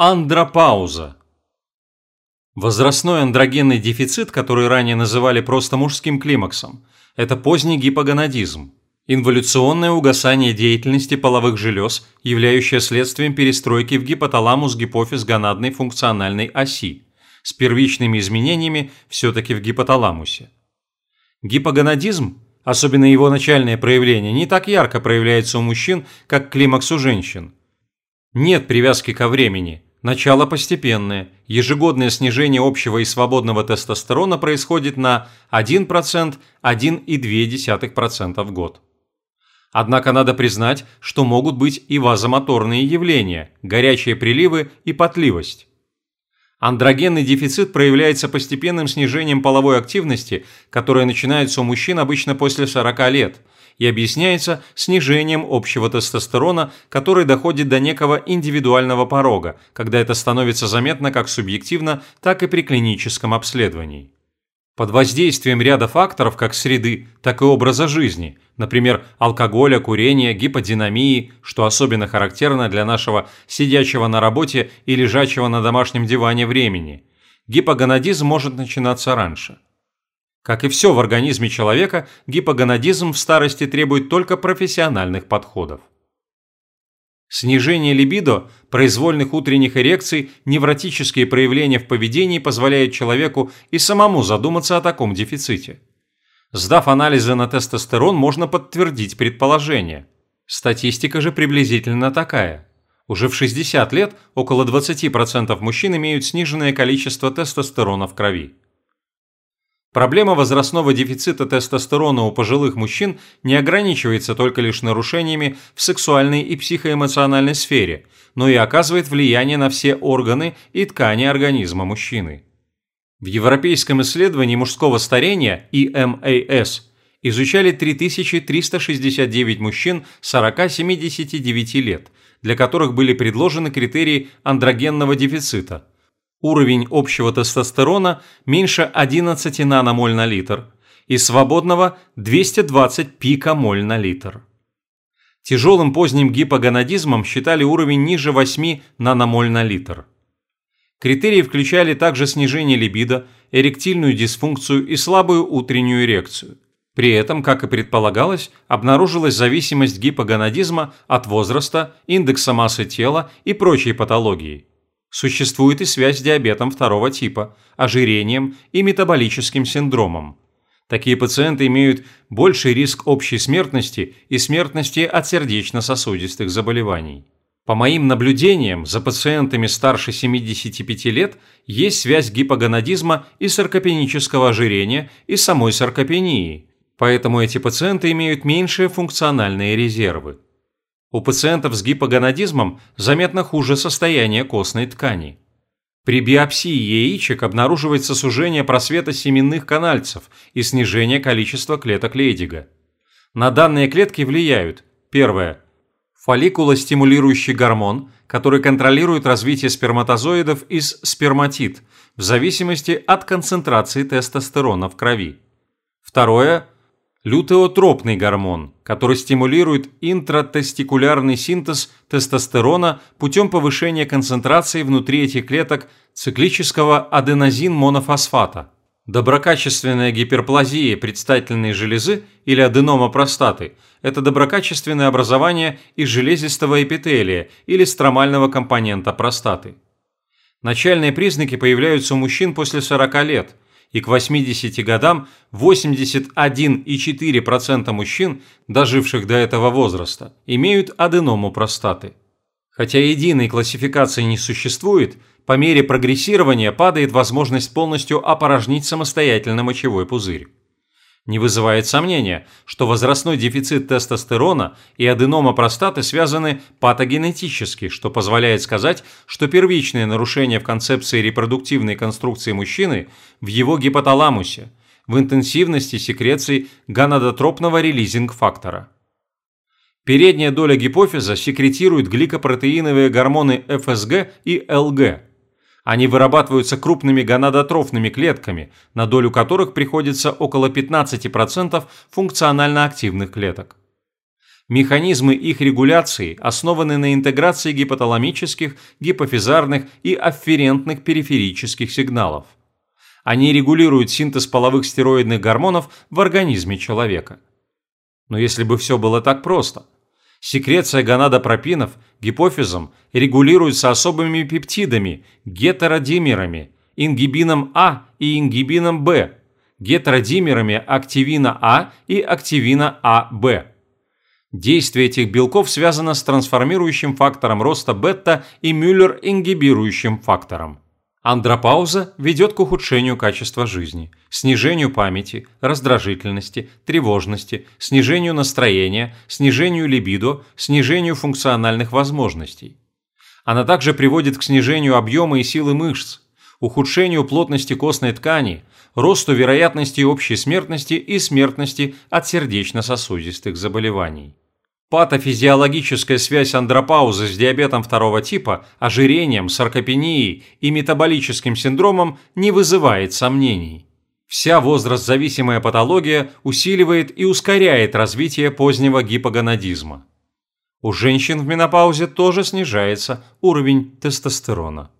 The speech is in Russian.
Андропауза. Возрастной андрогенный дефицит, который ранее называли просто мужским климаксом, это поздний гипогонадизм, инволюционное угасание деятельности половых желез, являющее следствием перестройки в гипоталамус-гипофиз гонадной функциональной оси, с первичными изменениями все-таки в гипоталамусе. Гипогонадизм, особенно его начальное проявление, не так ярко проявляется у мужчин, как климакс у женщин. Нет привязки ко времени – Начало постепенное. Ежегодное снижение общего и свободного тестостерона происходит на 1%-1,2% в год. Однако надо признать, что могут быть и вазомоторные явления, горячие приливы и потливость. Андрогенный дефицит проявляется постепенным снижением половой активности, которая начинается у мужчин обычно после 40 лет – и объясняется снижением общего тестостерона, который доходит до некого индивидуального порога, когда это становится заметно как субъективно, так и при клиническом обследовании. Под воздействием ряда факторов как среды, так и образа жизни, например, алкоголя, курения, гиподинамии, что особенно характерно для нашего сидячего на работе и лежачего на домашнем диване времени, гипогонадизм может начинаться раньше – как и все в организме человека, гипогонадизм в старости требует только профессиональных подходов. Снижение либидо, произвольных утренних эрекций, невротические проявления в поведении позволяют человеку и самому задуматься о таком дефиците. Сдав анализы на тестостерон, можно подтвердить предположение. Статистика же приблизительно такая. Уже в 60 лет около 20% мужчин имеют сниженное количество тестостерона в крови. Проблема возрастного дефицита тестостерона у пожилых мужчин не ограничивается только лишь нарушениями в сексуальной и психоэмоциональной сфере, но и оказывает влияние на все органы и ткани организма мужчины. В европейском исследовании мужского старения EMAS изучали 3369 мужчин 40-79 лет, для которых были предложены критерии андрогенного дефицита – уровень общего тестостерона меньше 11 наномоль на литр и свободного 220 пикомоль на литр. Тяжелым поздним гипогонадизмом считали уровень ниже 8 наномоль на литр. Критерии включали также снижение либидо, эректильную дисфункцию и слабую утреннюю эрекцию. При этом, как и предполагалось, обнаружилась зависимость гипогонадизма от возраста, индекса массы тела и прочей патологии. Существует и связь с диабетом второго типа, ожирением и метаболическим синдромом. Такие пациенты имеют больший риск общей смертности и смертности от сердечно-сосудистых заболеваний. По моим наблюдениям, за пациентами старше 75 лет есть связь гипогонадизма и саркопенического ожирения и самой саркопении, поэтому эти пациенты имеют меньшие функциональные резервы. У пациентов с гипогонадизмом заметно хуже состояние костной ткани. При биопсии яичек обнаруживается сужение просвета семенных канальцев и снижение количества клеток Лейдига. На данные клетки влияют первое – фолликулостимулирующий гормон, который контролирует развитие сперматозоидов из сперматид в зависимости от концентрации тестостерона в крови. Второе – лютеотропный гормон, который стимулирует интратестикулярный синтез тестостерона путем повышения концентрации внутри этих клеток циклического аденозин-монофосфата. Доброкачественная гиперплазия предстательной железы или аденома простаты – это доброкачественное образование из железистого эпителия или стромального компонента простаты. Начальные признаки появляются у мужчин после 40 лет – и к 80 годам 81,4% мужчин, доживших до этого возраста, имеют аденому простаты. Хотя единой классификации не существует, по мере прогрессирования падает возможность полностью опорожнить самостоятельно мочевой пузырь. Не вызывает сомнения, что возрастной дефицит тестостерона и аденома простаты связаны патогенетически, что позволяет сказать, что первичное нарушение в концепции репродуктивной конструкции мужчины в его гипоталамусе, в интенсивности секреции гонадотропного релизинг-фактора. Передняя доля гипофиза секретирует гликопротеиновые гормоны ФСГ и ЛГ – они вырабатываются крупными гонадотрофными клетками, на долю которых приходится около 15% функционально активных клеток. Механизмы их регуляции основаны на интеграции гипоталамических, гипофизарных и афферентных периферических сигналов. Они регулируют синтез половых стероидных гормонов в организме человека. Но если бы все было так просто. Секреция гонадопропинов гипофизом регулируется особыми пептидами, гетеродимерами, ингибином А и ингибином Б, гетеродимерами активина А и активина АБ. Действие этих белков связано с трансформирующим фактором роста бета и Мюллер-ингибирующим фактором. Андропауза ведет к ухудшению качества жизни, снижению памяти, раздражительности, тревожности, снижению настроения, снижению либидо, снижению функциональных возможностей. Она также приводит к снижению объема и силы мышц, ухудшению плотности костной ткани, росту вероятности общей смертности и смертности от сердечно-сосудистых заболеваний. Патофизиологическая связь андропаузы с диабетом второго типа, ожирением, саркопенией и метаболическим синдромом не вызывает сомнений. Вся возраст-зависимая патология усиливает и ускоряет развитие позднего гипогонадизма. У женщин в менопаузе тоже снижается уровень тестостерона.